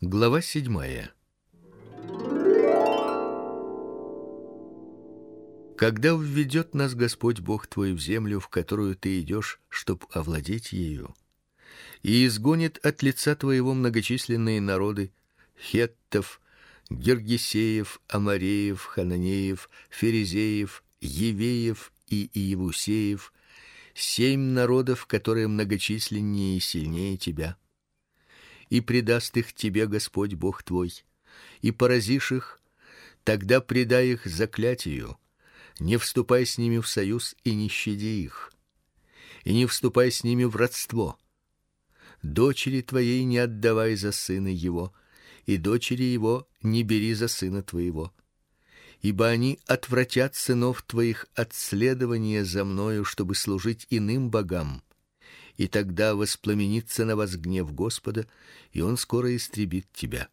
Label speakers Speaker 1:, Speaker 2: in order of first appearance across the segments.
Speaker 1: Глава седьмая. Когда введет нас Господь Бог твой в землю, в которую ты идешь, чтоб овладеть ею, и изгонит от лица твоего многочисленные народы: хеттов, гергесеев, амореев, хананеев, ферезеев, евеев и иевусеев, семь народов, которые многочисленнее и сильнее тебя и предаст их тебе Господь Бог твой, и поразишь их, тогда предай их заклятию, не вступай с ними в союз и не щади их, и не вступай с ними в родство. Дочери твоей не отдавай за сына его, и дочери его не бери за сына твоего, ибо они отвратят сынов твоих от следования за мною, чтобы служить иным богам и тогда воспламенится на вас гнев Господа, и он скоро истребит тебя.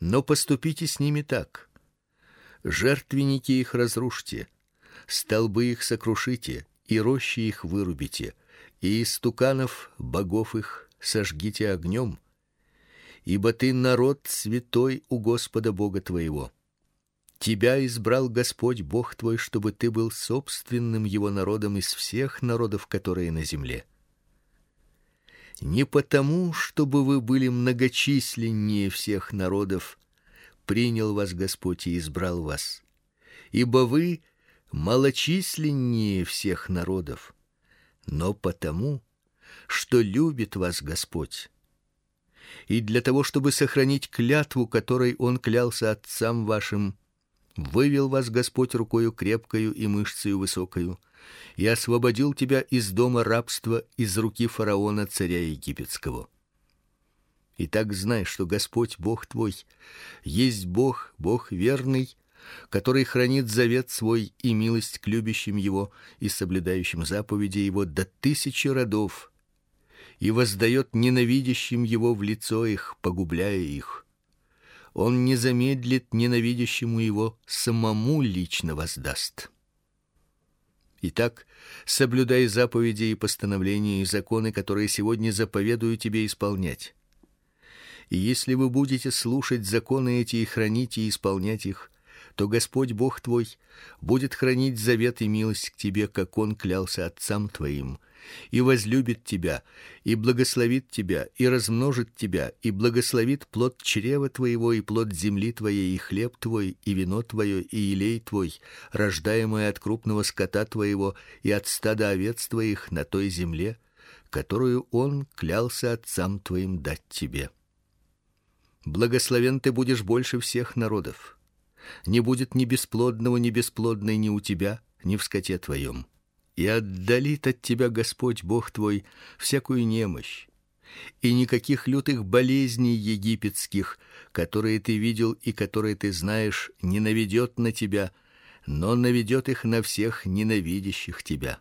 Speaker 1: Но поступите с ними так: жертвенники их разрушьте, столбы их сокрушите, и рощи их вырубите, и истуканов богов их сожгите огнем, ибо ты народ святой у Господа Бога твоего. Тебя избрал Господь Бог твой, чтобы ты был собственным его народом из всех народов, которые на земле. Не потому, чтобы вы были многочисленнее всех народов, принял вас Господь и избрал вас, ибо вы малочисленнее всех народов, но потому, что любит вас Господь. И для того, чтобы сохранить клятву, которой он клялся отцам вашим, вывел вас Господь рукою крепкою и мышцей высокою, и освободил тебя из дома рабства из руки фараона царя египетского. И так знай, что Господь Бог твой есть Бог, Бог верный, который хранит завет свой и милость к любящим его и соблюдающим заповеди его до тысячи родов, и воздает ненавидящим его в лицо их, погубляя их он не замедлит ненавидящему его самому лично воздаст. Итак, соблюдай заповеди и постановления и законы, которые сегодня заповедую тебе исполнять. И если вы будете слушать законы эти и хранить и исполнять их, то Господь Бог твой будет хранить завет и милость к тебе, как он клялся отцам твоим, и возлюбит тебя, и благословит тебя, и размножит тебя, и благословит плод чрева твоего и плод земли твоей, и хлеб твой, и вино твое, и елей твой, рождаемое от крупного скота твоего и от стада овец твоих на той земле, которую он клялся отцам твоим дать тебе. Благословен ты будешь больше всех народов. Не будет ни бесплодного, ни бесплодной ни у тебя, ни в скоте твоем и отдалит от тебя Господь Бог твой всякую немощь и никаких лютых болезней египетских, которые ты видел и которые ты знаешь, не наведет на тебя, но наведет их на всех ненавидящих тебя.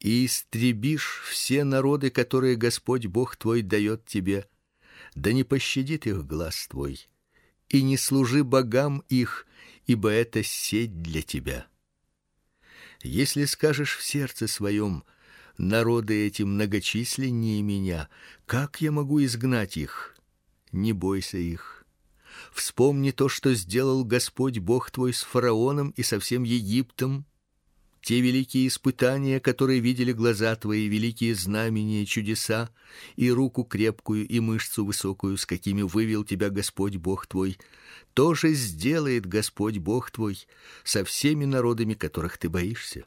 Speaker 1: И истребишь все народы, которые Господь Бог твой дает тебе, да не пощадит их глаз твой, и не служи богам их, ибо это сеть для тебя. Если скажешь в сердце своем: народы эти многочисленнее меня, как я могу изгнать их? Не бойся их. Вспомни то, что сделал Господь Бог твой с фараоном и со всем Египтом, те великие испытания, которые видели глаза твои, великие знамения, чудеса и руку крепкую и мышцу высокую, с какими вывел тебя Господь Бог твой, тоже сделает Господь Бог твой со всеми народами, которых ты боишься.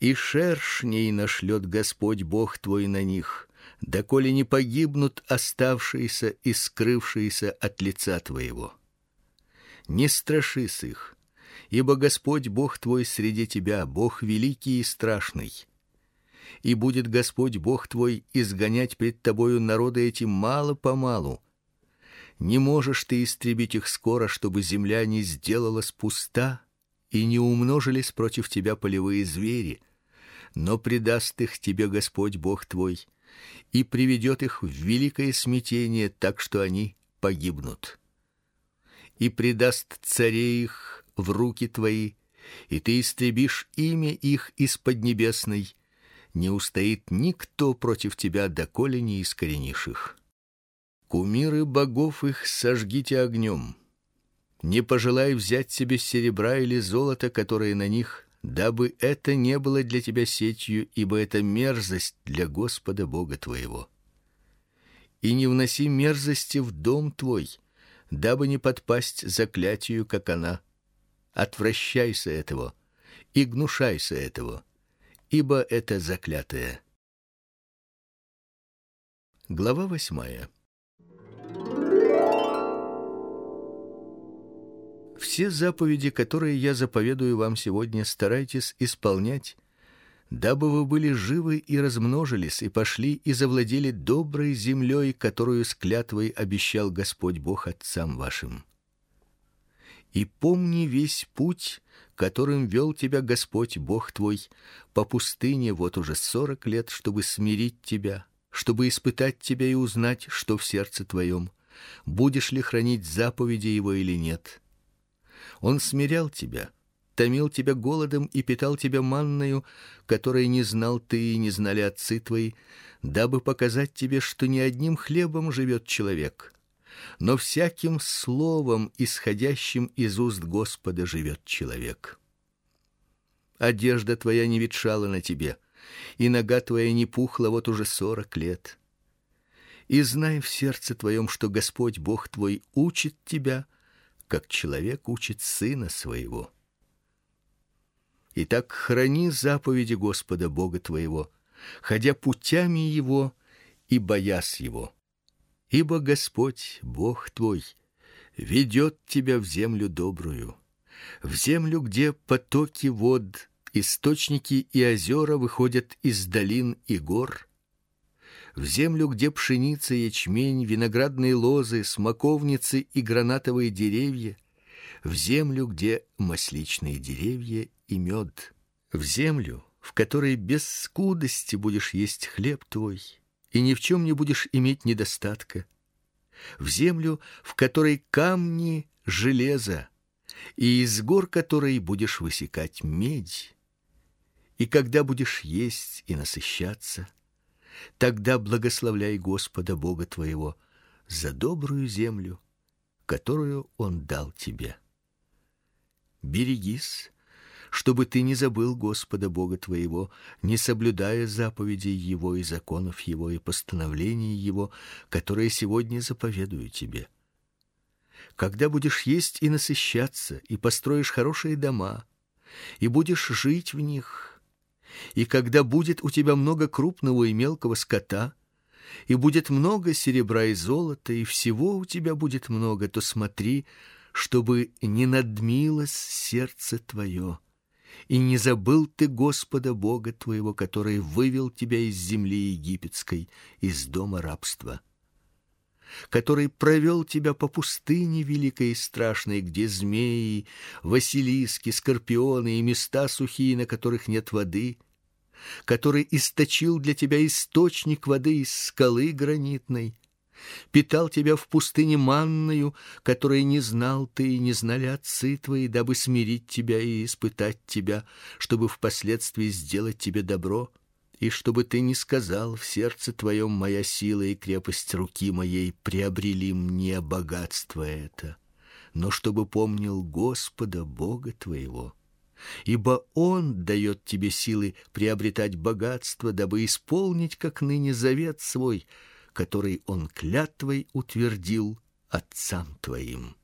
Speaker 1: И шершней нашлет Господь Бог твой на них, доколе не погибнут оставшиеся и скрывшиеся от лица твоего. Не страшись их, ибо Господь Бог твой среди тебя, Бог великий и страшный. И будет Господь Бог твой изгонять пред тобою народы эти мало по малу. Не можешь ты истребить их скоро, чтобы земля не сделалась пуста и не умножились против тебя полевые звери, но предаст их тебе Господь Бог твой и приведет их в великое смятение, так что они погибнут. И предаст царей их в руки твои, и ты истребишь имя их из поднебесной. Не устоит никто против тебя, доколе не искоренишь их. Кумиры богов их сожгите огнем. Не пожелай взять себе серебра или золота, которые на них, дабы это не было для тебя сетью, ибо это мерзость для Господа Бога твоего. И не вноси мерзости в дом твой, дабы не подпасть заклятию, как она. Отвращайся этого и гнушайся этого, ибо это заклятое. Глава восьмая. Все заповеди, которые я заповедую вам сегодня, старайтесь исполнять, дабы вы были живы и размножились и пошли и завладели доброй землей, которую с клятвой обещал Господь Бог отцам вашим. И помни весь путь, которым вел тебя Господь Бог твой по пустыне вот уже сорок лет, чтобы смирить тебя, чтобы испытать тебя и узнать, что в сердце твоем, будешь ли хранить заповеди его или нет. Он смирял тебя, томил тебя голодом и питал тебя манною, которой не знал ты и не знали отцы твои, дабы показать тебе, что не одним хлебом живет человек, но всяким словом, исходящим из уст Господа, живет человек. Одежда твоя не ветшала на тебе, и нога твоя не пухла вот уже сорок лет. И знай в сердце твоем, что Господь Бог твой учит тебя, как человек учит сына своего. Итак, храни заповеди Господа Бога твоего, ходя путями его и боясь его. Ибо Господь Бог твой ведет тебя в землю добрую, в землю, где потоки вод, источники и озера выходят из долин и гор, в землю, где пшеница, ячмень, виноградные лозы, смоковницы и гранатовые деревья, в землю, где масличные деревья и мед, в землю, в которой без скудости будешь есть хлеб твой и ни в чем не будешь иметь недостатка, в землю, в которой камни железо, и из гор которой будешь высекать медь. И когда будешь есть и насыщаться, тогда благословляй Господа Бога твоего за добрую землю, которую он дал тебе. Берегись, чтобы ты не забыл Господа Бога твоего, не соблюдая заповедей его и законов его и постановлений его, которые сегодня заповедую тебе. Когда будешь есть и насыщаться, и построишь хорошие дома, и будешь жить в них, и когда будет у тебя много крупного и мелкого скота, и будет много серебра и золота, и всего у тебя будет много, то смотри, чтобы не надмилось сердце твое, и не забыл ты Господа Бога твоего, который вывел тебя из земли египетской, из дома рабства, который провел тебя по пустыне великой и страшной, где змеи, василиски, скорпионы и места сухие, на которых нет воды, который источил для тебя источник воды из скалы гранитной, питал тебя в пустыне манною, которой не знал ты и не знали отцы твои, дабы смирить тебя и испытать тебя, чтобы впоследствии сделать тебе добро, и чтобы ты не сказал в сердце твоем моя сила и крепость руки моей приобрели мне богатство это, но чтобы помнил Господа Бога твоего. Ибо Он дает тебе силы приобретать богатство, дабы исполнить, как ныне завет свой, который Он клятвой утвердил отцам твоим.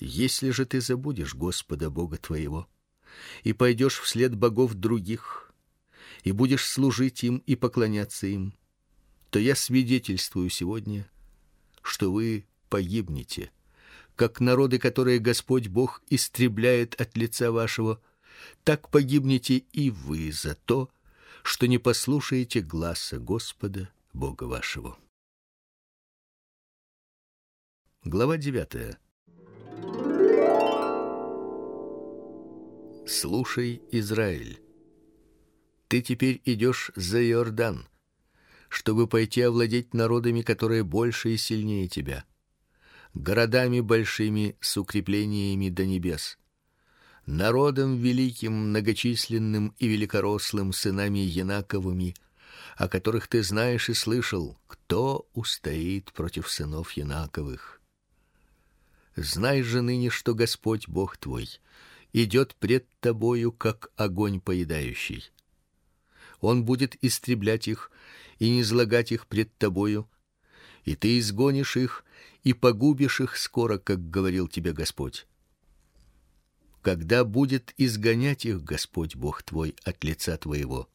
Speaker 1: Если же ты забудешь Господа Бога твоего и пойдешь вслед богов других и будешь служить им и поклоняться им, то я свидетельствую сегодня, что вы погибнете как народы, которые Господь Бог истребляет от лица вашего, так погибнете и вы за то, что не послушаете гласа Господа Бога вашего. Глава 9. Слушай, Израиль. Ты теперь идешь за Иордан, чтобы пойти овладеть народами, которые больше и сильнее тебя городами большими с укреплениями до небес, народом великим, многочисленным и великорослым сынами Янаковыми, о которых ты знаешь и слышал, кто устоит против сынов Янаковых. Знай же ныне, что Господь Бог твой идет пред тобою, как огонь поедающий. Он будет истреблять их и не излагать их пред тобою, и ты изгонишь их и погубишь их скоро, как говорил тебе Господь. Когда будет изгонять их Господь Бог твой от лица твоего,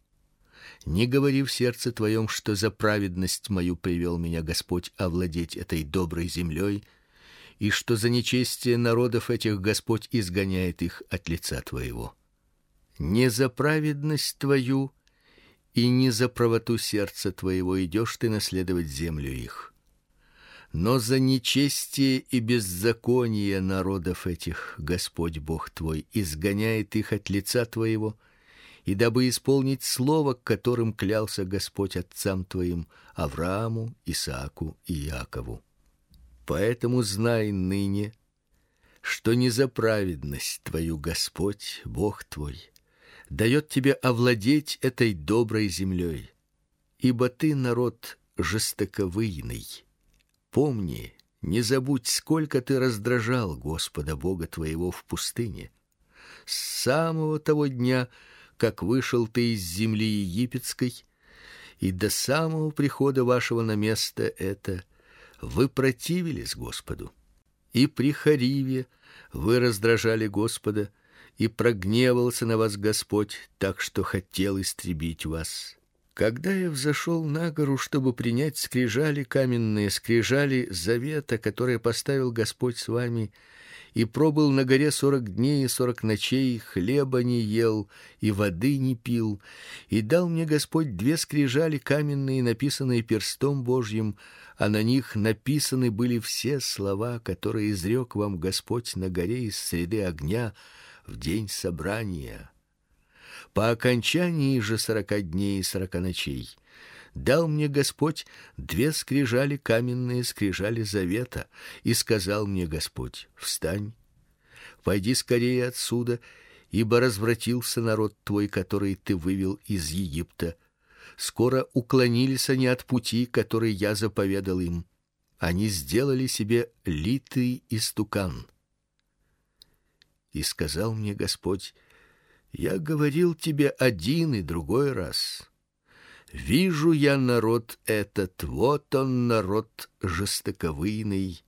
Speaker 1: не говори в сердце твоем, что за праведность мою привел меня Господь овладеть этой доброй землей, и что за нечестие народов этих Господь изгоняет их от лица твоего. Не за праведность твою и не за правоту сердца твоего идешь ты наследовать землю их. Но за нечестие и беззаконие народов этих Господь Бог твой изгоняет их от лица твоего, и дабы исполнить слово, которым клялся Господь отцам твоим Аврааму, Исааку и Иакову. Поэтому знай ныне, что не за праведность твою Господь Бог твой дает тебе овладеть этой доброй землей, ибо ты народ жестоковыйный. Помни, не забудь, сколько ты раздражал Господа Бога твоего в пустыне. С самого того дня, как вышел ты из земли египетской, и до самого прихода вашего на место это вы противились Господу. И при Хариве вы раздражали Господа, и прогневался на вас Господь, так что хотел истребить вас. Когда я взошел на гору, чтобы принять скрижали каменные, скрижали завета, которые поставил Господь с вами, и пробыл на горе сорок дней и сорок ночей, хлеба не ел и воды не пил, и дал мне Господь две скрижали каменные, написанные перстом Божьим, а на них написаны были все слова, которые изрек вам Господь на горе из среды огня, в день собрания. По окончании же сорока дней и сорока ночей дал мне Господь две скрижали каменные скрижали завета, и сказал мне Господь: встань, пойди скорее отсюда, ибо развратился народ твой, который ты вывел из Египта. Скоро уклонились они от пути, который я заповедал им. Они сделали себе литый истукан и сказал мне Господь: Я говорил тебе один и другой раз. Вижу я народ этот, вот он народ жестоковыйный.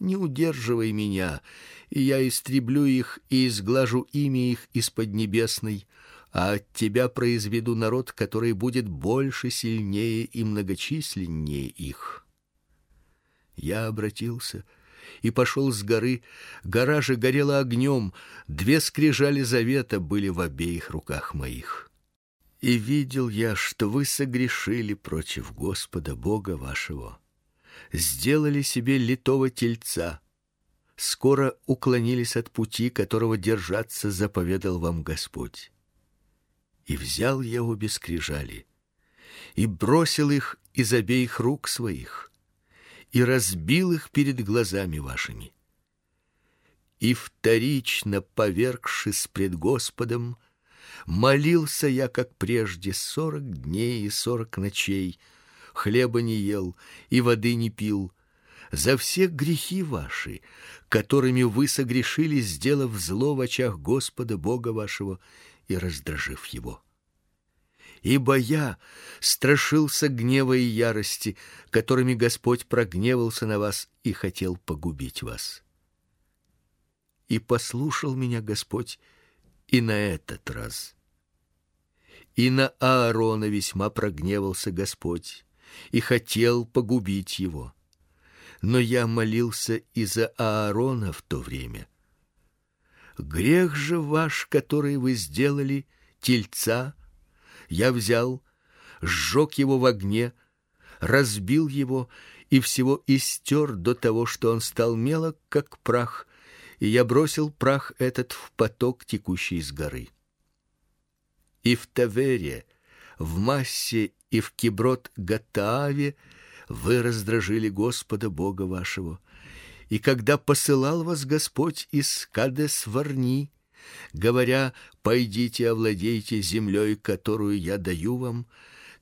Speaker 1: Не удерживай меня, и я истреблю их и изглажу имя их из поднебесной, а от тебя произведу народ, который будет больше, сильнее и многочисленнее их. Я обратился и пошел с горы. Гора же горела огнем, две скрижали завета были в обеих руках моих. И видел я, что вы согрешили против Господа Бога вашего, сделали себе литого тельца, скоро уклонились от пути, которого держаться заповедал вам Господь. И взял я обе скрижали и бросил их из обеих рук своих и разбил их перед глазами вашими. И вторично повергшись пред Господом, молился я, как прежде, сорок дней и сорок ночей, хлеба не ел и воды не пил, за все грехи ваши, которыми вы согрешили, сделав зло в очах Господа Бога вашего и раздражив его ибо я страшился гнева и ярости, которыми Господь прогневался на вас и хотел погубить вас. И послушал меня Господь и на этот раз. И на Аарона весьма прогневался Господь и хотел погубить его. Но я молился и за Аарона в то время. Грех же ваш, который вы сделали, тельца, я взял, сжег его в огне, разбил его и всего истер до того, что он стал мелок, как прах, и я бросил прах этот в поток, текущий с горы. И в Тавере, в Массе и в Киброд Гатааве вы раздражили Господа Бога вашего. И когда посылал вас Господь из Кадес Варни, говоря: "Пойдите, овладейте землей, которую я даю вам",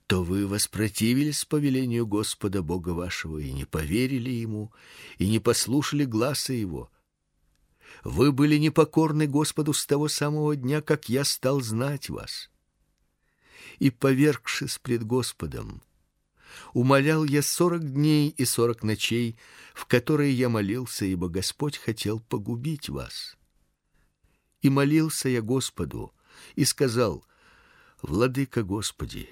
Speaker 1: то вы воспротивились повелению Господа Бога вашего и не поверили ему и не послушали гласа его. Вы были непокорны Господу с того самого дня, как я стал знать вас. И повергшись пред Господом, умолял я сорок дней и сорок ночей, в которые я молился, ибо Господь хотел погубить вас. И молился я Господу и сказал: Владыка Господи,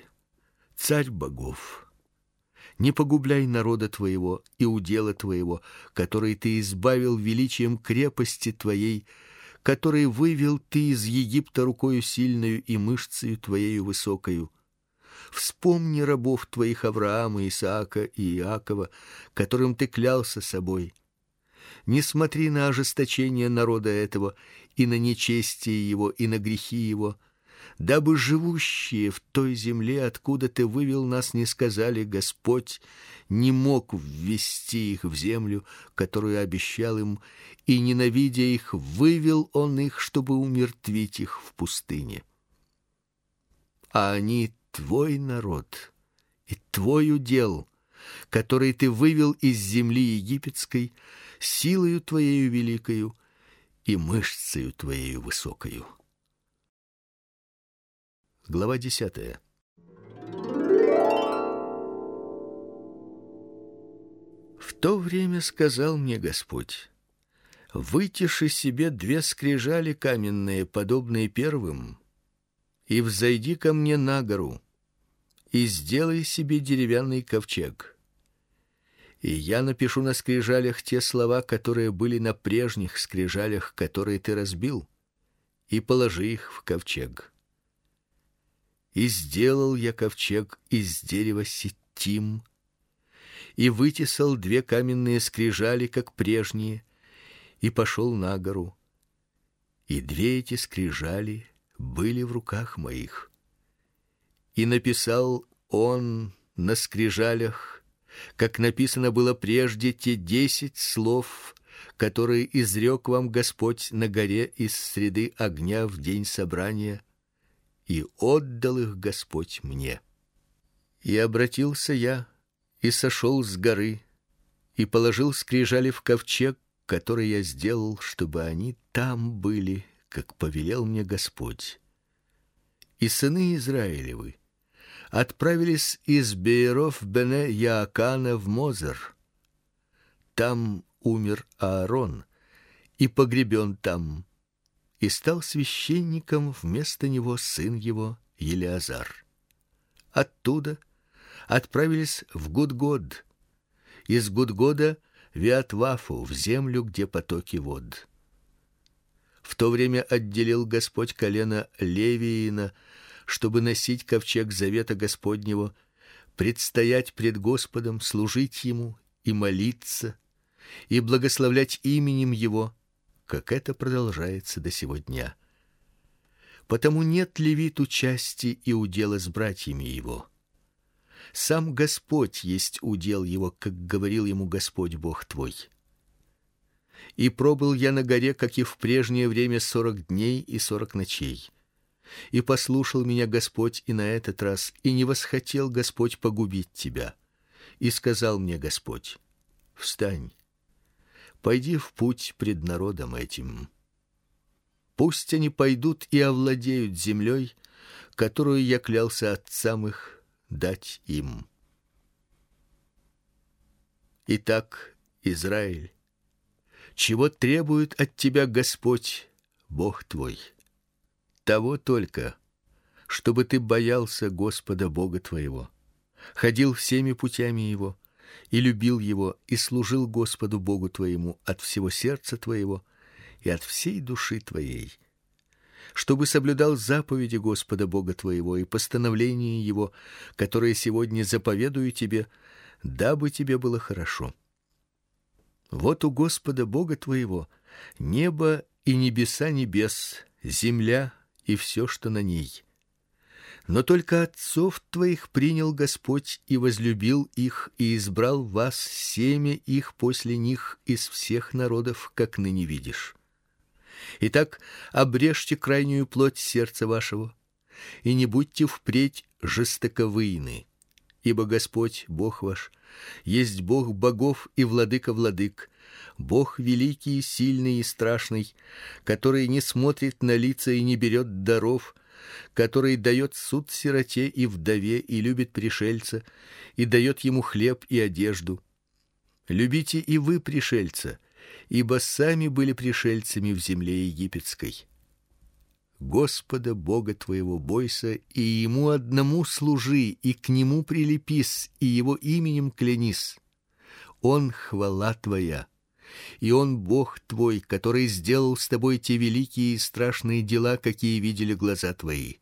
Speaker 1: царь богов, не погубляй народа твоего и удела твоего, который ты избавил величием крепости твоей, который вывел ты из Египта рукою сильную и мышцей твоею высокою. Вспомни рабов твоих Авраама, Исаака и Иакова, которым ты клялся собой. Не смотри на ожесточение народа этого и на нечестие его и на грехи его, дабы живущие в той земле, откуда ты вывел нас, не сказали: Господь не мог ввести их в землю, которую обещал им, и ненавидя их, вывел он их, чтобы умертвить их в пустыне. А они твой народ и твой удел, который ты вывел из земли египетской силою твоею великою и мышцею твоею высокою. Глава 10. В то время сказал мне Господь: Вытиши себе две скрижали каменные, подобные первым, и взойди ко мне на гору, и сделай себе деревянный ковчег. И я напишу на скрижалях те слова, которые были на прежних скрижалях, которые ты разбил, и положи их в ковчег. И сделал я ковчег из дерева ситим, и вытесал две каменные скрижали, как прежние, и пошел на гору. И две эти скрижали были в руках моих. И написал он на скрижалях, как написано было прежде, те десять слов, которые изрек вам Господь на горе из среды огня в день собрания и отдал их Господь мне. И обратился я и сошел с горы и положил скрижали в ковчег, который я сделал, чтобы они там были, как повелел мне Господь. И сыны Израилевы отправились из Бееров Бене Яакана в Мозер. Там умер Аарон и погребен там и стал священником вместо него сын его Елиазар. Оттуда отправились в Гудгод, из Гудгода в Виатвафу, в землю, где потоки вод. В то время отделил Господь колено Левиина, чтобы носить ковчег завета Господнего, предстоять пред Господом, служить ему и молиться и благословлять именем его как это продолжается до сего дня. Потому нет левиту части и удела с братьями его. Сам Господь есть удел его, как говорил ему Господь Бог твой. И пробыл я на горе, как и в прежнее время, сорок дней и сорок ночей. И послушал меня Господь и на этот раз, и не восхотел Господь погубить тебя. И сказал мне Господь: Встань, пойди в путь пред народом этим. Пусть они пойдут и овладеют землей, которую я клялся отцам их дать им. Итак, Израиль, чего требует от тебя Господь, Бог твой? Того только, чтобы ты боялся Господа Бога твоего, ходил всеми путями его, и любил его и служил Господу Богу твоему от всего сердца твоего и от всей души твоей, чтобы соблюдал заповеди Господа Бога твоего и постановления его, которые сегодня заповедую тебе, дабы тебе было хорошо. Вот у Господа Бога твоего небо и небеса небес, земля и все, что на ней но только отцов твоих принял Господь и возлюбил их и избрал вас семя их после них из всех народов, как ныне видишь. Итак, обрежьте крайнюю плоть сердца вашего и не будьте впредь жестоковыйны. ибо Господь Бог ваш есть Бог богов и владыка владык, Бог великий, сильный и страшный, который не смотрит на лица и не берет даров, который дает суд сироте и вдове и любит пришельца и дает ему хлеб и одежду. Любите и вы пришельца, ибо сами были пришельцами в земле египетской. Господа Бога твоего бойся и ему одному служи и к нему прилепись и его именем клянись. Он хвала твоя, и он Бог твой, который сделал с тобой те великие и страшные дела, какие видели глаза твои.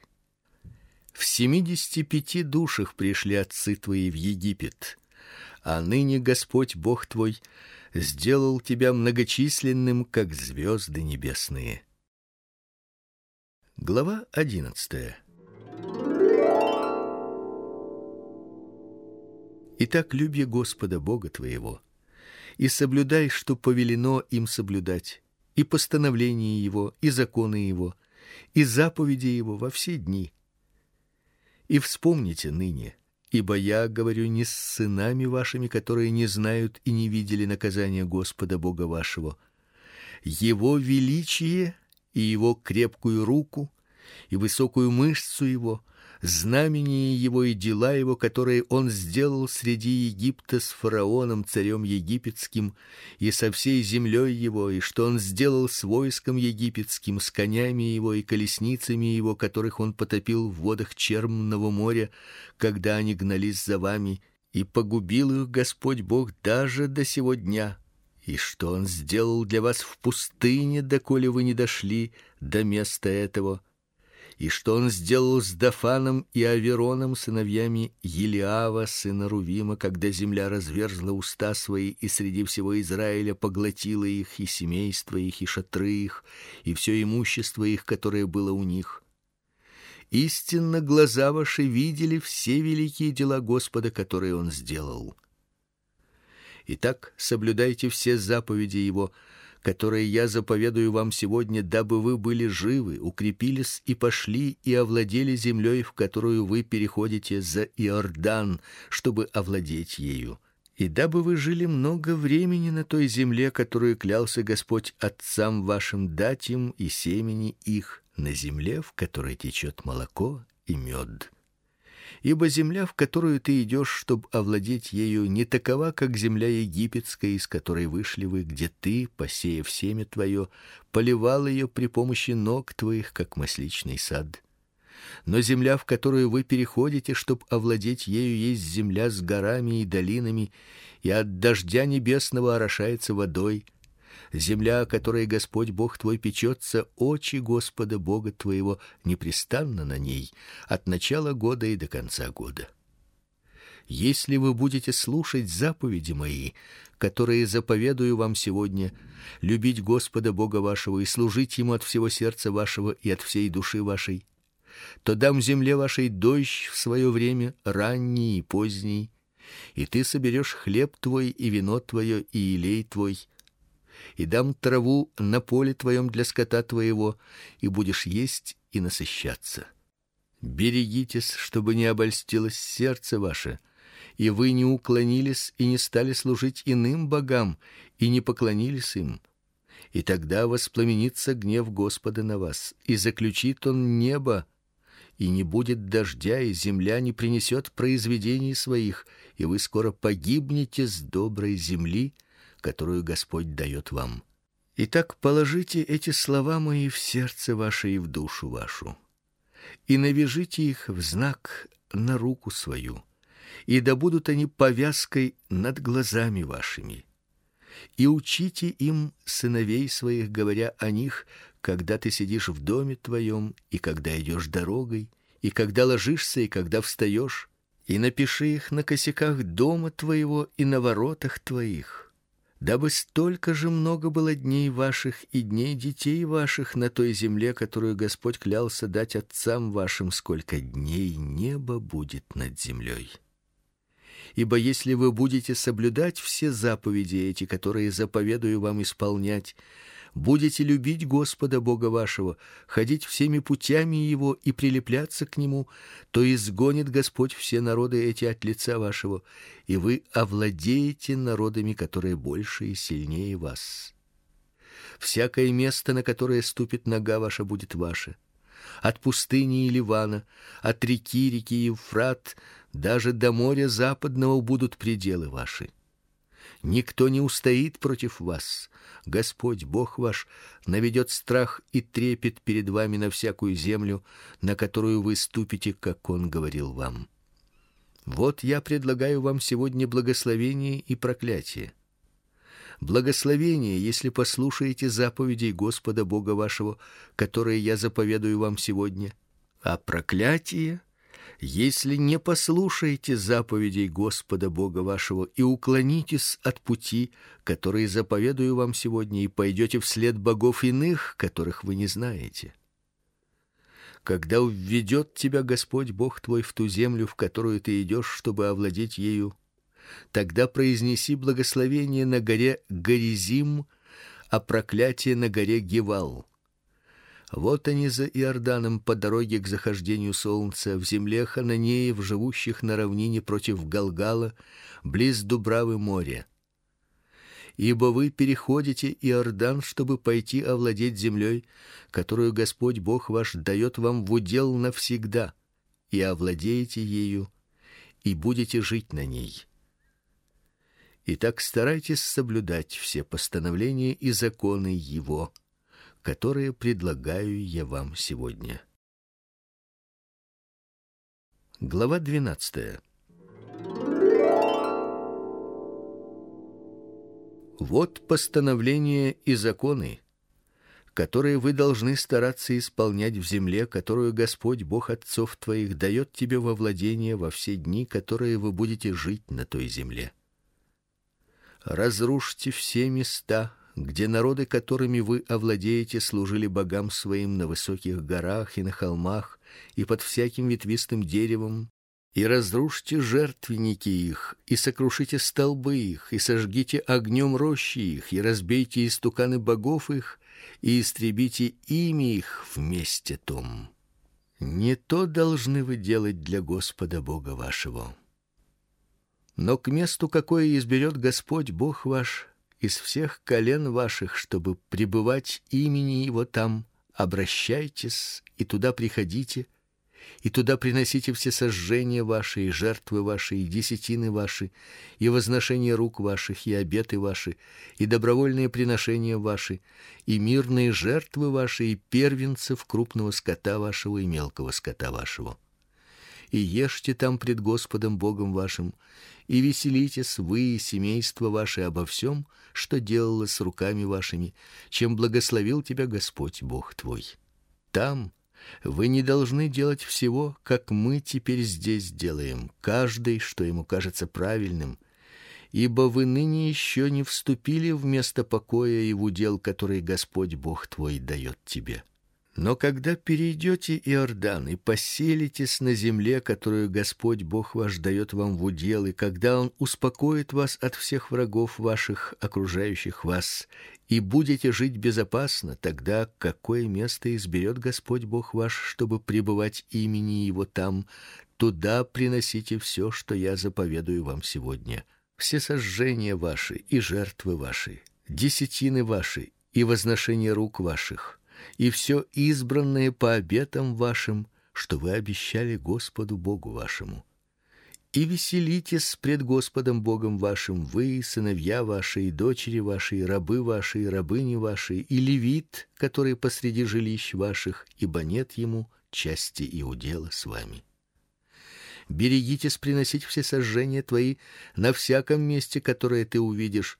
Speaker 1: В семидесяти пяти душах пришли отцы твои в Египет, а ныне Господь Бог твой сделал тебя многочисленным, как звезды небесные. Глава одиннадцатая. Итак, люби Господа Бога твоего и соблюдай, что повелено им соблюдать, и постановления его, и законы его, и заповеди его во все дни. И вспомните ныне, ибо я говорю не с сынами вашими, которые не знают и не видели наказания Господа Бога вашего. Его величие и его крепкую руку, и высокую мышцу его, знамения его и дела его, которые он сделал среди Египта с фараоном, царем египетским, и со всей землей его, и что он сделал с войском египетским, с конями его и колесницами его, которых он потопил в водах Чермного моря, когда они гнались за вами, и погубил их Господь Бог даже до сего дня. И что он сделал для вас в пустыне, доколе вы не дошли до места этого, и что он сделал с Дафаном и Авероном, сыновьями Елиава, сына Рувима, когда земля разверзла уста свои и среди всего Израиля поглотила их и семейства их и шатры их и все имущество их, которое было у них. Истинно глаза ваши видели все великие дела Господа, которые он сделал. Итак, соблюдайте все заповеди его, которые я заповедую вам сегодня, дабы вы были живы, укрепились и пошли и овладели землей, в которую вы переходите за Иордан, чтобы овладеть ею. И дабы вы жили много времени на той земле, которую клялся Господь отцам вашим дать им и семени их, на земле, в которой течет молоко и мед ибо земля, в которую ты идешь, чтобы овладеть ею, не такова, как земля египетская, из которой вышли вы, где ты, посеяв семя твое, поливал ее при помощи ног твоих, как масличный сад. Но земля, в которую вы переходите, чтобы овладеть ею, есть земля с горами и долинами, и от дождя небесного орошается водой, земля, о которой Господь Бог твой печется, очи Господа Бога твоего непрестанно на ней от начала года и до конца года. Если вы будете слушать заповеди мои, которые заповедую вам сегодня, любить Господа Бога вашего и служить ему от всего сердца вашего и от всей души вашей, то дам земле вашей дождь в свое время, ранний и поздний, и ты соберешь хлеб твой и вино твое и елей твой, и дам траву на поле твоем для скота твоего, и будешь есть и насыщаться. Берегитесь, чтобы не обольстилось сердце ваше, и вы не уклонились и не стали служить иным богам и не поклонились им. И тогда воспламенится гнев Господа на вас, и заключит он небо, и не будет дождя, и земля не принесет произведений своих, и вы скоро погибнете с доброй земли которую Господь дает вам. Итак, положите эти слова мои в сердце ваше и в душу вашу, и навяжите их в знак на руку свою, и да будут они повязкой над глазами вашими. И учите им сыновей своих, говоря о них, когда ты сидишь в доме твоем, и когда идешь дорогой, и когда ложишься, и когда встаешь, и напиши их на косяках дома твоего и на воротах твоих дабы столько же много было дней ваших и дней детей ваших на той земле, которую Господь клялся дать отцам вашим, сколько дней небо будет над землей. Ибо если вы будете соблюдать все заповеди эти, которые заповедую вам исполнять, будете любить Господа Бога вашего, ходить всеми путями его и прилепляться к нему, то изгонит Господь все народы эти от лица вашего, и вы овладеете народами, которые больше и сильнее вас. Всякое место, на которое ступит нога ваша, будет ваше. От пустыни и Ливана, от реки реки Евфрат, даже до моря западного будут пределы ваши. Никто не устоит против вас. Господь Бог ваш наведет страх и трепет перед вами на всякую землю, на которую вы ступите, как он говорил вам. Вот я предлагаю вам сегодня благословение и проклятие. Благословение, если послушаете заповедей Господа Бога вашего, которые я заповедую вам сегодня, а проклятие, если не послушаете заповедей Господа Бога вашего и уклонитесь от пути, который заповедую вам сегодня, и пойдете вслед богов иных, которых вы не знаете. Когда введет тебя Господь Бог твой в ту землю, в которую ты идешь, чтобы овладеть ею, тогда произнеси благословение на горе Горизим, а проклятие на горе Гевал вот они за Иорданом по дороге к захождению солнца в земле хананеев, живущих на равнине против Галгала, близ Дубравы моря. Ибо вы переходите Иордан, чтобы пойти овладеть землей, которую Господь Бог ваш дает вам в удел навсегда, и овладеете ею, и будете жить на ней. Итак, старайтесь соблюдать все постановления и законы его которые предлагаю я вам сегодня. Глава 12. Вот постановления и законы, которые вы должны стараться исполнять в земле, которую Господь Бог отцов твоих дает тебе во владение во все дни, которые вы будете жить на той земле. Разрушьте все места, где народы, которыми вы овладеете, служили богам своим на высоких горах и на холмах и под всяким ветвистым деревом, и разрушьте жертвенники их, и сокрушите столбы их, и сожгите огнем рощи их, и разбейте истуканы богов их, и истребите ими их вместе том. Не то должны вы делать для Господа Бога вашего. Но к месту, какое изберет Господь Бог ваш, из всех колен ваших, чтобы пребывать имени его там, обращайтесь и туда приходите, и туда приносите все сожжения ваши и жертвы ваши и десятины ваши и возношения рук ваших и обеты ваши и добровольные приношения ваши и мирные жертвы ваши и первенцев крупного скота вашего и мелкого скота вашего и ешьте там пред Господом Богом вашим, и веселитесь вы и семейство ваше обо всем, что делало с руками вашими, чем благословил тебя Господь Бог твой. Там вы не должны делать всего, как мы теперь здесь делаем, каждый, что ему кажется правильным, ибо вы ныне еще не вступили в место покоя и в удел, который Господь Бог твой дает тебе. Но когда перейдете Иордан и поселитесь на земле, которую Господь Бог ваш дает вам в удел, и когда он успокоит вас от всех врагов ваших, окружающих вас, и будете жить безопасно, тогда какое место изберет Господь Бог ваш, чтобы пребывать имени его там, туда приносите все, что я заповедую вам сегодня. Все сожжения ваши и жертвы ваши, десятины ваши и возношения рук ваших и все избранное по обетам вашим, что вы обещали Господу Богу вашему. И веселитесь пред Господом Богом вашим вы, сыновья ваши, и дочери ваши, и рабы ваши, и рабыни ваши, и левит, который посреди жилищ ваших, ибо нет ему части и удела с вами. Берегитесь приносить все сожжения твои на всяком месте, которое ты увидишь,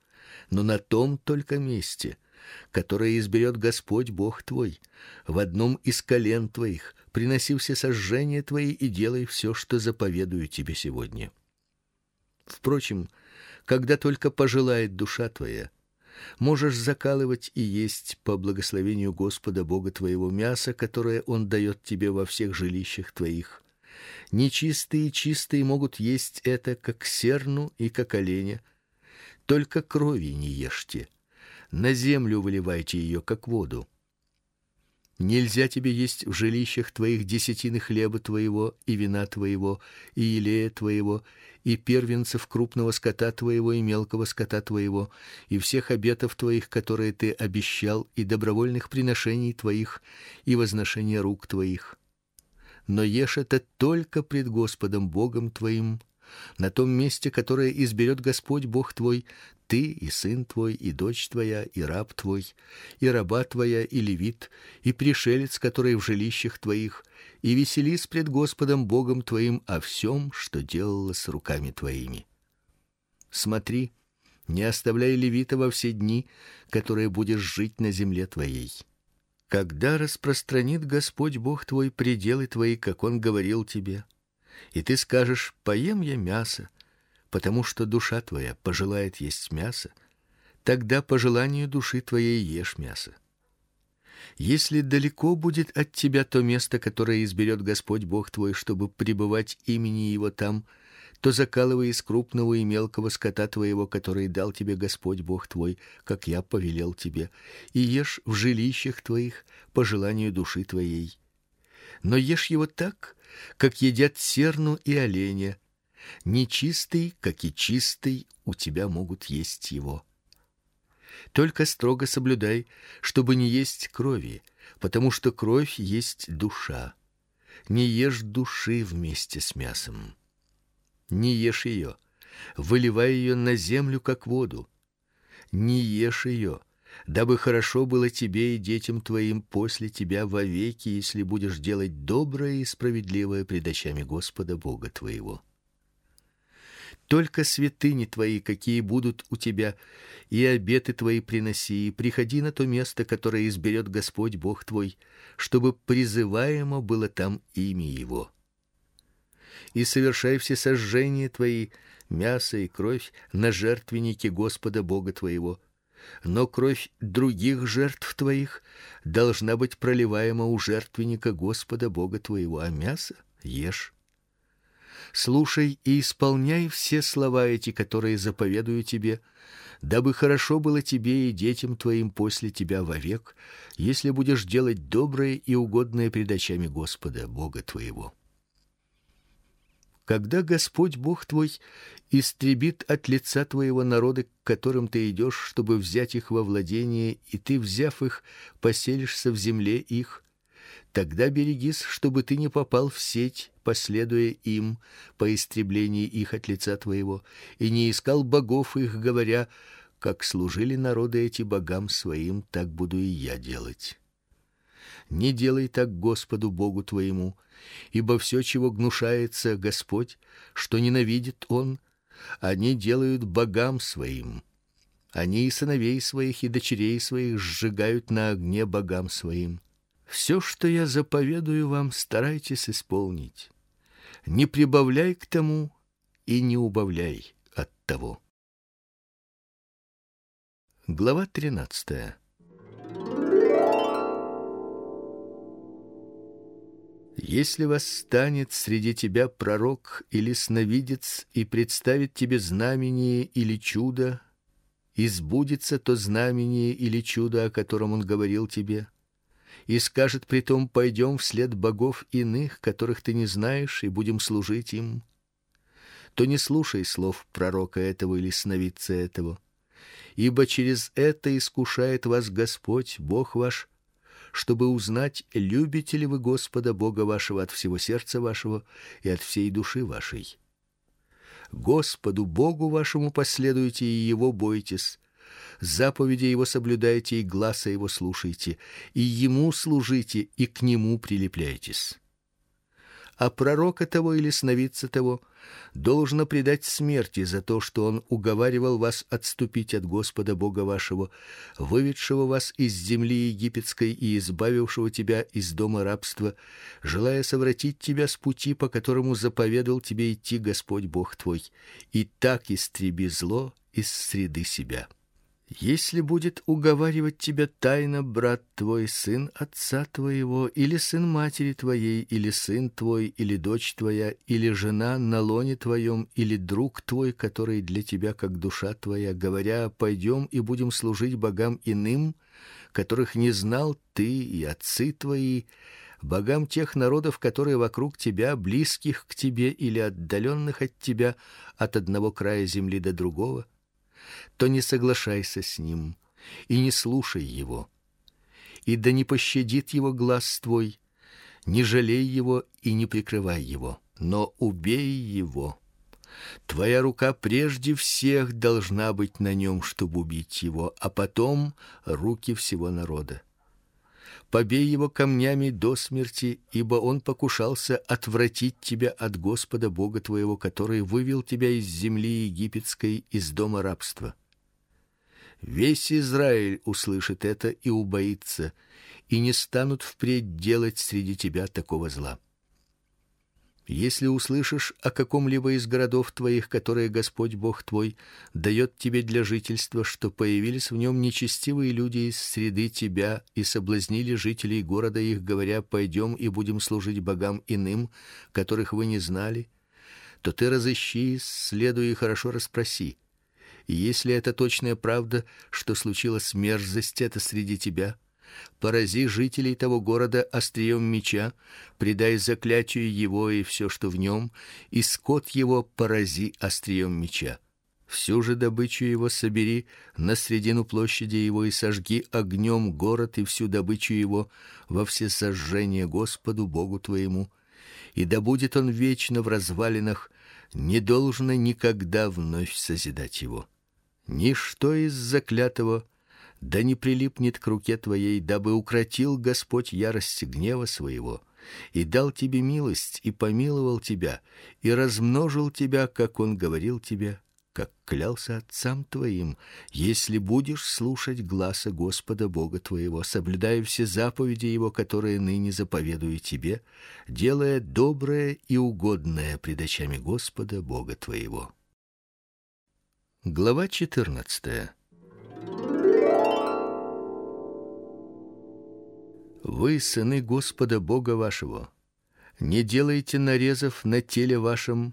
Speaker 1: но на том только месте, которое изберет Господь Бог твой, в одном из колен твоих, приноси все сожжения твои и делай все, что заповедую тебе сегодня. Впрочем, когда только пожелает душа твоя, можешь закалывать и есть по благословению Господа Бога твоего мясо, которое он дает тебе во всех жилищах твоих. Нечистые и чистые могут есть это, как серну и как оленя. Только крови не ешьте, на землю выливайте ее, как воду. Нельзя тебе есть в жилищах твоих десятины хлеба твоего и вина твоего и елея твоего и первенцев крупного скота твоего и мелкого скота твоего и всех обетов твоих, которые ты обещал, и добровольных приношений твоих и возношения рук твоих. Но ешь это только пред Господом Богом твоим на том месте, которое изберет Господь Бог твой, ты и сын твой, и дочь твоя, и раб твой, и раба твоя, и левит, и пришелец, который в жилищах твоих, и веселись пред Господом Богом твоим о всем, что делала с руками твоими. Смотри, не оставляй левита во все дни, которые будешь жить на земле твоей. Когда распространит Господь Бог твой пределы твои, как он говорил тебе, и ты скажешь: "Поем я мясо", потому что душа твоя пожелает есть мясо, тогда по желанию души твоей ешь мясо. Если далеко будет от тебя то место, которое изберет Господь Бог твой, чтобы пребывать имени его там, то закалывай из крупного и мелкого скота твоего, который дал тебе Господь Бог твой, как я повелел тебе, и ешь в жилищах твоих по желанию души твоей. Но ешь его так, как едят серну и оленя, нечистый, как и чистый, у тебя могут есть его. Только строго соблюдай, чтобы не есть крови, потому что кровь есть душа. Не ешь души вместе с мясом. Не ешь ее, выливай ее на землю как воду. Не ешь ее, дабы хорошо было тебе и детям твоим после тебя вовеки, если будешь делать доброе и справедливое пред очами Господа Бога твоего. Только святыни твои, какие будут у тебя, и обеты твои приноси, и приходи на то место, которое изберет Господь Бог твой, чтобы призываемо было там имя его. И совершай все сожжения твои, мясо и кровь на жертвеннике Господа Бога твоего. Но кровь других жертв твоих должна быть проливаема у жертвенника Господа Бога твоего, а мясо ешь слушай и исполняй все слова эти, которые заповедую тебе, дабы хорошо было тебе и детям твоим после тебя вовек, если будешь делать доброе и угодное пред очами Господа Бога твоего. Когда Господь Бог твой истребит от лица твоего народа, к которым ты идешь, чтобы взять их во владение, и ты, взяв их, поселишься в земле их, Тогда берегись, чтобы ты не попал в сеть, последуя им по истреблении их от лица твоего, и не искал богов их, говоря: как служили народы эти богам своим, так буду и я делать. Не делай так Господу Богу твоему, ибо все, чего гнушается Господь, что ненавидит он, они делают богам своим. Они и сыновей своих и дочерей своих сжигают на огне богам своим. Все, что я заповедую вам, старайтесь исполнить. Не прибавляй к тому и не убавляй от того. Глава 13. Если восстанет среди тебя пророк или сновидец и представит тебе знамение или чудо, и сбудется то знамение или чудо, о котором он говорил тебе, и скажет притом: пойдем вслед богов иных, которых ты не знаешь, и будем служить им, то не слушай слов пророка этого или сновидца этого, ибо через это искушает вас Господь Бог ваш, чтобы узнать, любите ли вы Господа Бога вашего от всего сердца вашего и от всей души вашей. Господу Богу вашему последуйте и его бойтесь, заповеди его соблюдайте и гласа его слушайте, и ему служите и к нему прилепляйтесь. А пророка того или сновидца того должно предать смерти за то, что он уговаривал вас отступить от Господа Бога вашего, выведшего вас из земли египетской и избавившего тебя из дома рабства, желая совратить тебя с пути, по которому заповедал тебе идти Господь Бог твой, и так истреби зло из среды себя. Если будет уговаривать тебя тайно брат твой, сын отца твоего, или сын матери твоей, или сын твой, или дочь твоя, или жена на лоне твоем, или друг твой, который для тебя как душа твоя, говоря: пойдем и будем служить богам иным, которых не знал ты и отцы твои, богам тех народов, которые вокруг тебя, близких к тебе или отдаленных от тебя, от одного края земли до другого то не соглашайся с ним и не слушай его. И да не пощадит его глаз твой, не жалей его и не прикрывай его, но убей его. Твоя рука прежде всех должна быть на нем, чтобы убить его, а потом руки всего народа побей его камнями до смерти, ибо он покушался отвратить тебя от Господа Бога твоего, который вывел тебя из земли египетской, из дома рабства. Весь Израиль услышит это и убоится, и не станут впредь делать среди тебя такого зла. Если услышишь о каком-либо из городов твоих, которые Господь Бог твой дает тебе для жительства, что появились в нем нечестивые люди из среды тебя и соблазнили жителей города их, говоря: пойдем и будем служить богам иным, которых вы не знали, то ты разыщи, следуй и хорошо расспроси. И если это точная правда, что случилась мерзость это среди тебя, порази жителей того города острием меча, предай заклятию его и все, что в нем, и скот его порази острием меча. Всю же добычу его собери на средину площади его и сожги огнем город и всю добычу его во все сожжения Господу Богу твоему, и да будет он вечно в развалинах, не должно никогда вновь созидать его. Ничто из заклятого да не прилипнет к руке твоей, дабы укротил Господь ярость гнева своего и дал тебе милость и помиловал тебя и размножил тебя, как он говорил тебе, как клялся отцам твоим, если будешь слушать гласа Господа Бога твоего, соблюдая все заповеди его, которые ныне заповедую тебе, делая доброе и угодное пред очами Господа Бога твоего. Глава 14. Вы сыны Господа Бога вашего. Не делайте нарезов на теле вашем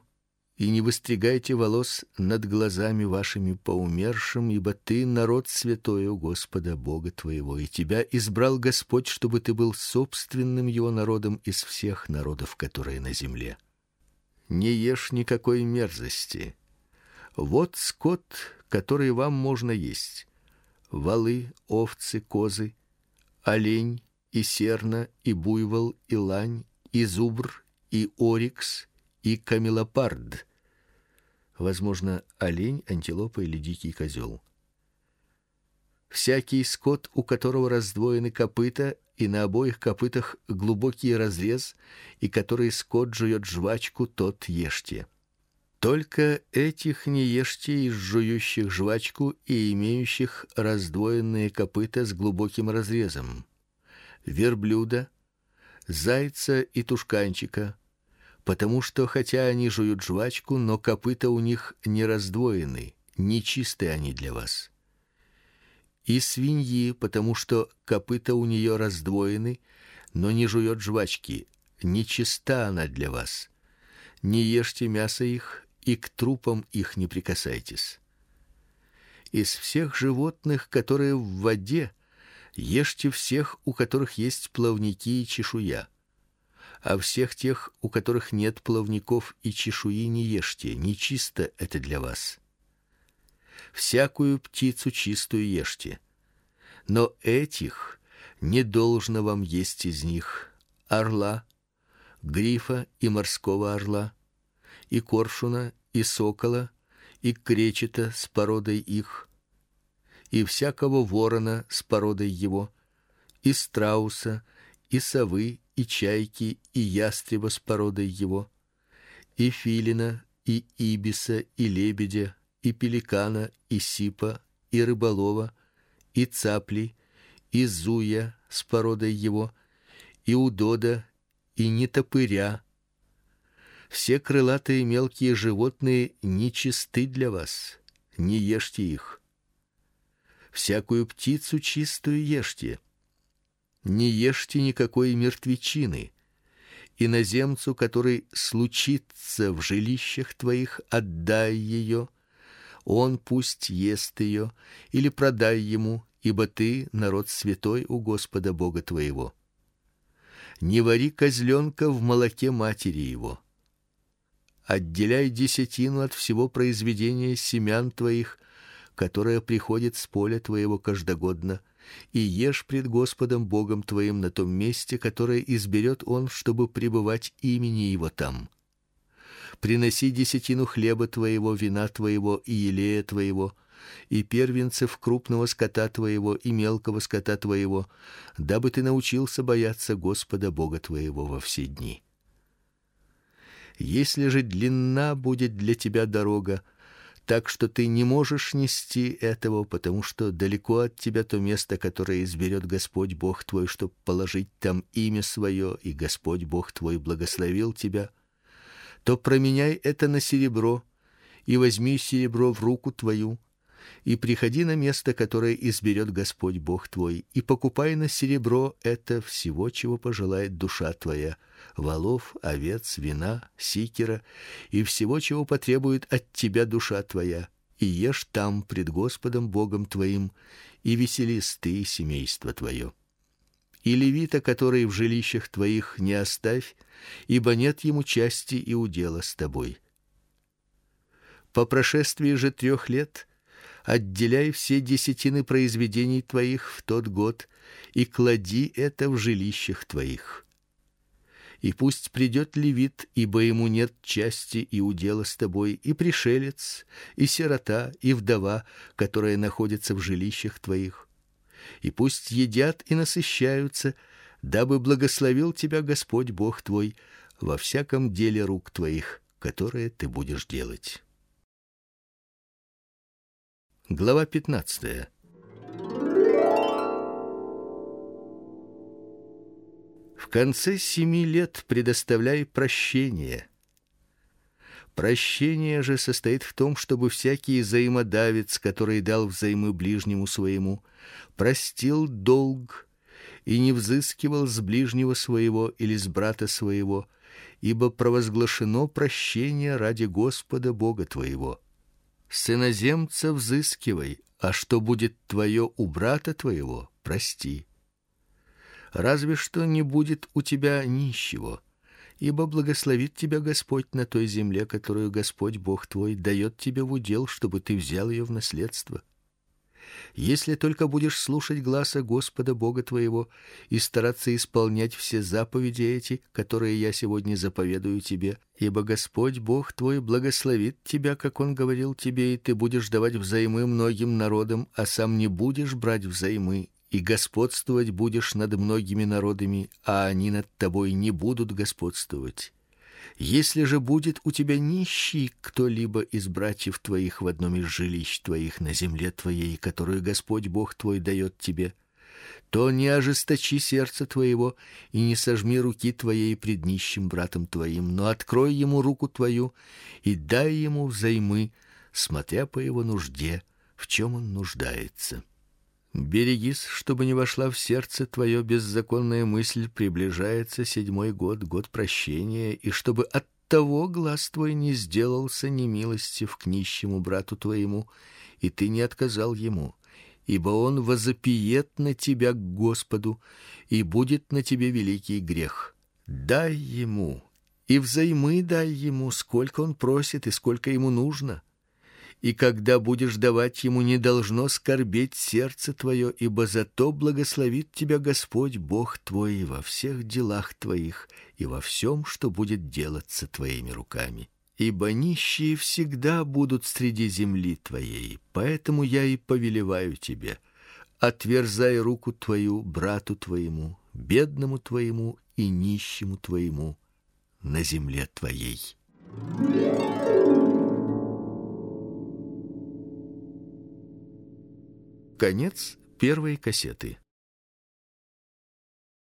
Speaker 1: и не выстригайте волос над глазами вашими по умершим, ибо ты народ святой у Господа Бога твоего, и тебя избрал Господь, чтобы ты был собственным его народом из всех народов, которые на земле. Не ешь никакой мерзости. Вот скот, который вам можно есть: волы, овцы, козы, олень, и серна, и буйвол, и лань, и зубр, и орикс, и камелопард. Возможно, олень, антилопа или дикий козел. Всякий скот, у которого раздвоены копыта и на обоих копытах глубокий разрез, и который скот жует жвачку, тот ешьте. Только этих не ешьте из жующих жвачку и имеющих раздвоенные копыта с глубоким разрезом верблюда, зайца и тушканчика, потому что хотя они жуют жвачку, но копыта у них не раздвоены, нечистые они для вас. И свиньи, потому что копыта у нее раздвоены, но не жует жвачки, нечиста она для вас. Не ешьте мясо их и к трупам их не прикасайтесь. Из всех животных, которые в воде, Ешьте всех, у которых есть плавники и чешуя. А всех тех, у которых нет плавников и чешуи, не ешьте, нечисто это для вас. Всякую птицу чистую ешьте. Но этих не должно вам есть из них: орла, грифа и морского орла, и коршуна, и сокола, и кречета с породой их, и всякого ворона с породой его, и страуса, и совы, и чайки, и ястреба с породой его, и филина, и ибиса, и лебедя, и пеликана, и сипа, и рыболова, и цапли, и зуя с породой его, и удода, и нетопыря. Все крылатые мелкие животные нечисты для вас. Не ешьте их всякую птицу чистую ешьте. Не ешьте никакой мертвечины. Иноземцу, который случится в жилищах твоих, отдай ее. Он пусть ест ее или продай ему, ибо ты народ святой у Господа Бога твоего. Не вари козленка в молоке матери его. Отделяй десятину от всего произведения семян твоих, которое приходит с поля твоего каждогодно, и ешь пред Господом Богом твоим на том месте, которое изберет он, чтобы пребывать имени его там. Приноси десятину хлеба твоего, вина твоего и елея твоего, и первенцев крупного скота твоего и мелкого скота твоего, дабы ты научился бояться Господа Бога твоего во все дни. Если же длинна будет для тебя дорога, так что ты не можешь нести этого, потому что далеко от тебя то место, которое изберет Господь Бог твой, чтобы положить там имя свое, и Господь Бог твой благословил тебя, то променяй это на серебро и возьми серебро в руку твою и приходи на место, которое изберет Господь Бог твой, и покупай на серебро это всего, чего пожелает душа твоя: волов, овец, вина, сикера и всего, чего потребует от тебя душа твоя. И ешь там пред Господом Богом твоим, и веселись ты и семейство твое. И левита, который в жилищах твоих, не оставь, ибо нет ему части и удела с тобой. По прошествии же трех лет отделяй все десятины произведений твоих в тот год и клади это в жилищах твоих. И пусть придет левит, ибо ему нет части и удела с тобой, и пришелец, и сирота, и вдова, которая находится в жилищах твоих. И пусть едят и насыщаются, дабы благословил тебя Господь Бог твой во всяком деле рук твоих, которое ты будешь делать. Глава 15. В конце семи лет предоставляй прощение. Прощение же состоит в том, чтобы всякий взаимодавец, который дал взаймы ближнему своему, простил долг и не взыскивал с ближнего своего или с брата своего, ибо провозглашено прощение ради Господа Бога твоего с иноземца взыскивай, а что будет твое у брата твоего, прости. Разве что не будет у тебя нищего, ибо благословит тебя Господь на той земле, которую Господь Бог твой дает тебе в удел, чтобы ты взял ее в наследство если только будешь слушать гласа Господа Бога твоего и стараться исполнять все заповеди эти, которые я сегодня заповедую тебе, ибо Господь Бог твой благословит тебя, как он говорил тебе, и ты будешь давать взаймы многим народам, а сам не будешь брать взаймы, и господствовать будешь над многими народами, а они над тобой не будут господствовать. Если же будет у тебя нищий кто-либо из братьев твоих в одном из жилищ твоих на земле твоей, которую Господь Бог твой дает тебе, то не ожесточи сердце твоего и не сожми руки твоей пред нищим братом твоим, но открой ему руку твою и дай ему взаймы, смотря по его нужде, в чем он нуждается. Берегись, чтобы не вошла в сердце твое беззаконная мысль, приближается седьмой год, год прощения, и чтобы от того глаз твой не сделался немилостив к нищему брату твоему, и ты не отказал ему, ибо он возопиет на тебя к Господу, и будет на тебе великий грех. Дай ему, и взаймы дай ему, сколько он просит и сколько ему нужно и когда будешь давать ему, не должно скорбеть сердце твое, ибо зато благословит тебя Господь Бог твой во всех делах твоих и во всем, что будет делаться твоими руками. Ибо нищие всегда будут среди земли твоей, поэтому я и повелеваю тебе: отверзай руку твою брату твоему, бедному твоему и нищему твоему на земле твоей. Конец первой кассеты.